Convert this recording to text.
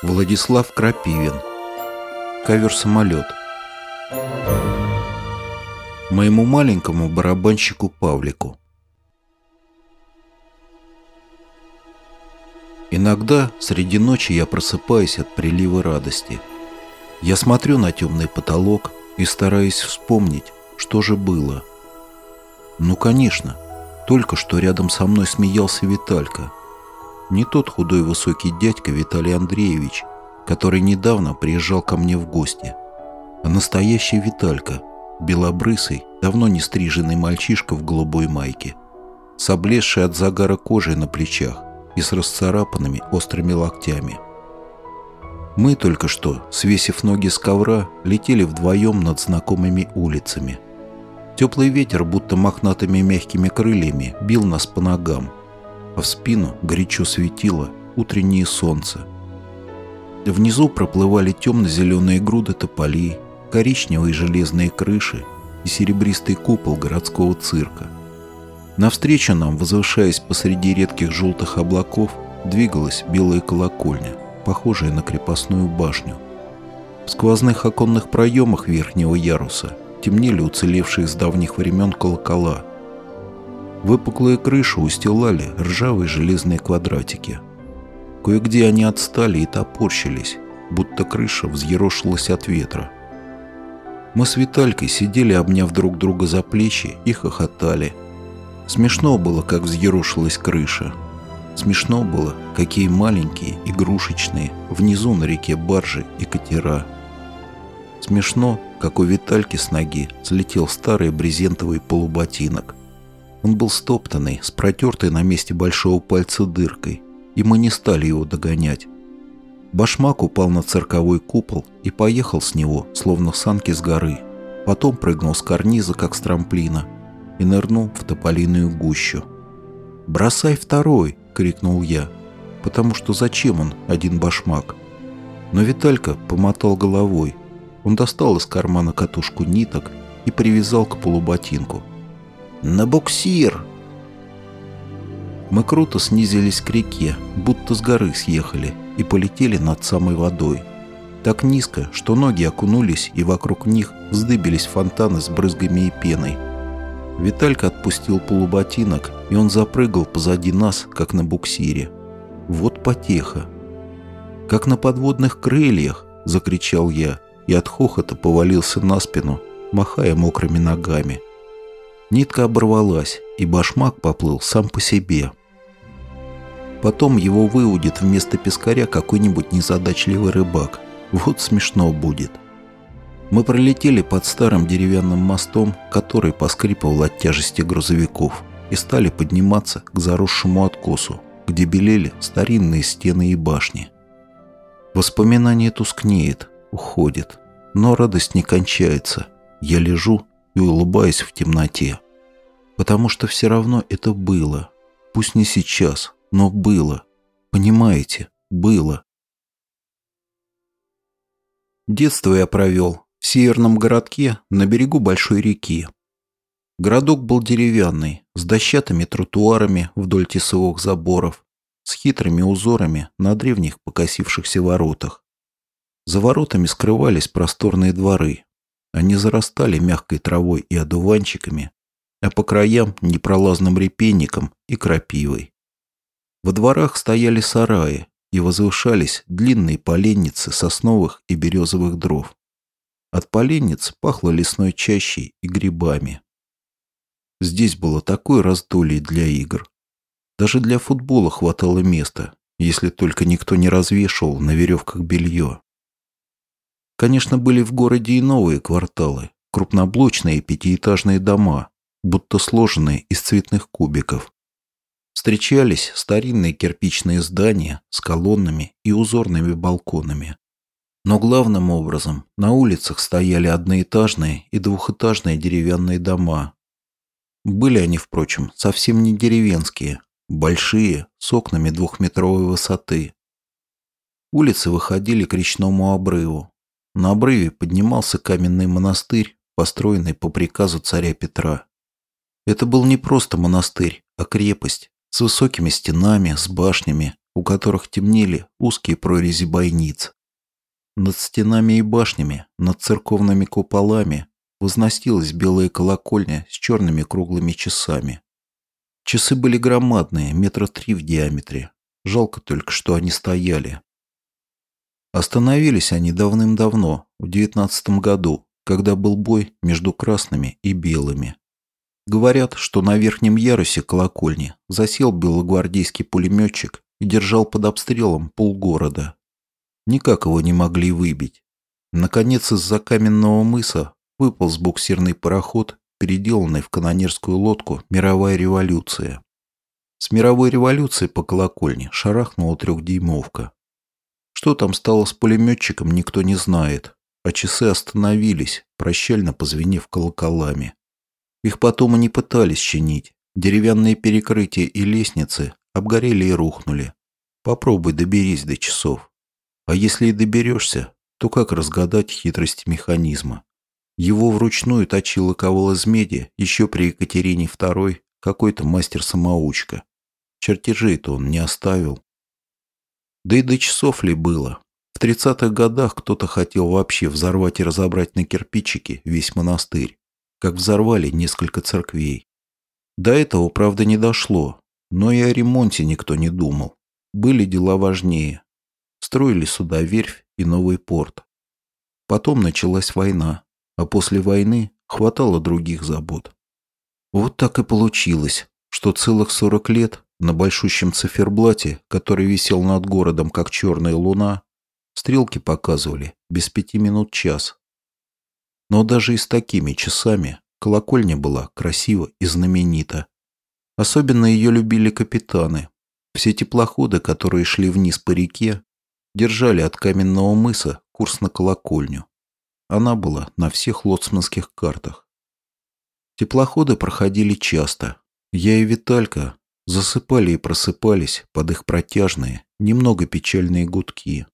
Владислав Крапивин. Ковер-самолет. Моему маленькому барабанщику Павлику. Иногда среди ночи я просыпаюсь от прилива радости. Я смотрю на темный потолок и стараюсь вспомнить, что же было. Ну, конечно, только что рядом со мной смеялся Виталька – не тот худой высокий дядька Виталий Андреевич, который недавно приезжал ко мне в гости, а настоящий Виталька, белобрысый, давно не стриженный мальчишка в голубой майке, с облезшей от загара кожей на плечах и с расцарапанными острыми локтями. Мы только что, свесив ноги с ковра, летели вдвоем над знакомыми улицами. Теплый ветер, будто мохнатыми мягкими крыльями, бил нас по ногам – а в спину горячо светило утреннее солнце. Внизу проплывали темно-зеленые груды тополей, коричневые железные крыши и серебристый купол городского цирка. Навстречу нам, возвышаясь посреди редких желтых облаков, двигалась белая колокольня, похожая на крепостную башню. В сквозных оконных проемах верхнего яруса темнели уцелевшие с давних времен колокола – Выпуклые крыши устилали ржавые железные квадратики. Кое-где они отстали и топорщились, будто крыша взъерошилась от ветра. Мы с Виталькой сидели, обняв друг друга за плечи и хохотали. Смешно было, как взъерошилась крыша. Смешно было, какие маленькие, игрушечные, внизу на реке баржи и катера. Смешно, как у Витальки с ноги слетел старый брезентовый полуботинок. Он был стоптанный, с протертой на месте большого пальца дыркой, и мы не стали его догонять. Башмак упал на цирковой купол и поехал с него, словно санки с горы. Потом прыгнул с карниза, как с трамплина, и нырнул в тополиную гущу. «Бросай второй!» — крикнул я, потому что зачем он один башмак? Но Виталька помотал головой. Он достал из кармана катушку ниток и привязал к полуботинку. «На буксир!» Мы круто снизились к реке, будто с горы съехали, и полетели над самой водой. Так низко, что ноги окунулись, и вокруг них вздыбились фонтаны с брызгами и пеной. Виталька отпустил полуботинок, и он запрыгал позади нас, как на буксире. Вот потеха. «Как на подводных крыльях!» — закричал я, и от хохота повалился на спину, махая мокрыми ногами. Нитка оборвалась, и башмак поплыл сам по себе. Потом его выудит вместо пескаря какой-нибудь незадачливый рыбак. Вот смешно будет. Мы пролетели под старым деревянным мостом, который поскрипывал от тяжести грузовиков, и стали подниматься к заросшему откосу, где белели старинные стены и башни. Воспоминание тускнеет, уходит, но радость не кончается. Я лежу и улыбаюсь в темноте. Потому что все равно это было. Пусть не сейчас, но было. Понимаете, было. Детство я провел в северном городке на берегу большой реки. Городок был деревянный, с дощатыми тротуарами вдоль тесовых заборов, с хитрыми узорами на древних покосившихся воротах. За воротами скрывались просторные дворы, они зарастали мягкой травой и одуванчиками, а по краям непролазным репейником и крапивой. Во дворах стояли сараи и возвышались длинные поленницы сосновых и березовых дров. От поленниц пахло лесной чащей и грибами. Здесь было такое раздолье для игр. Даже для футбола хватало места, если только никто не развешивал на веревках белье. Конечно, были в городе и новые кварталы, крупноблочные пятиэтажные дома, будто сложенные из цветных кубиков. Встречались старинные кирпичные здания с колоннами и узорными балконами. Но главным образом на улицах стояли одноэтажные и двухэтажные деревянные дома. Были они, впрочем, совсем не деревенские, большие, с окнами двухметровой высоты. Улицы выходили к речному обрыву, на обрыве поднимался каменный монастырь, построенный по приказу царя Петра. Это был не просто монастырь, а крепость с высокими стенами, с башнями, у которых темнели узкие прорези бойниц. Над стенами и башнями, над церковными куполами возносилась белая колокольня с черными круглыми часами. Часы были громадные, метра три в диаметре. Жалко только, что они стояли. Остановились они давным-давно, в девятнадцатом году, когда был бой между красными и белыми. Говорят, что на верхнем ярусе колокольни засел белогвардейский пулеметчик и держал под обстрелом полгорода. Никак его не могли выбить. Наконец из-за каменного мыса выполз буксирный пароход, переделанный в канонерскую лодку «Мировая революция». С мировой революцией по колокольне шарахнула трехдюймовка. Что там стало с пулеметчиком, никто не знает, а часы остановились, прощально позвенев колоколами. Их потом и не пытались чинить. Деревянные перекрытия и лестницы обгорели и рухнули. Попробуй доберись до часов. А если и доберешься, то как разгадать хитрости механизма? Его вручную точил и ковал из меди еще при Екатерине II какой-то мастер-самоучка. Чертежей-то он не оставил. Да и до часов ли было? В 30-х годах кто-то хотел вообще взорвать и разобрать на кирпичики весь монастырь, как взорвали несколько церквей. До этого, правда, не дошло, но и о ремонте никто не думал. Были дела важнее. Строили сюда верфь и новый порт. Потом началась война, а после войны хватало других забот. Вот так и получилось, что целых 40 лет на большущем циферблате, который висел над городом, как черная луна, стрелки показывали без пяти минут час. Но даже и с такими часами колокольня была красива и знаменита. Особенно ее любили капитаны, все теплоходы, которые шли вниз по реке, держали от каменного мыса курс на колокольню. Она была на всех лоцманских картах. Теплоходы проходили часто. Я и Виталька засыпали и просыпались под их протяжные, немного печальные гудки.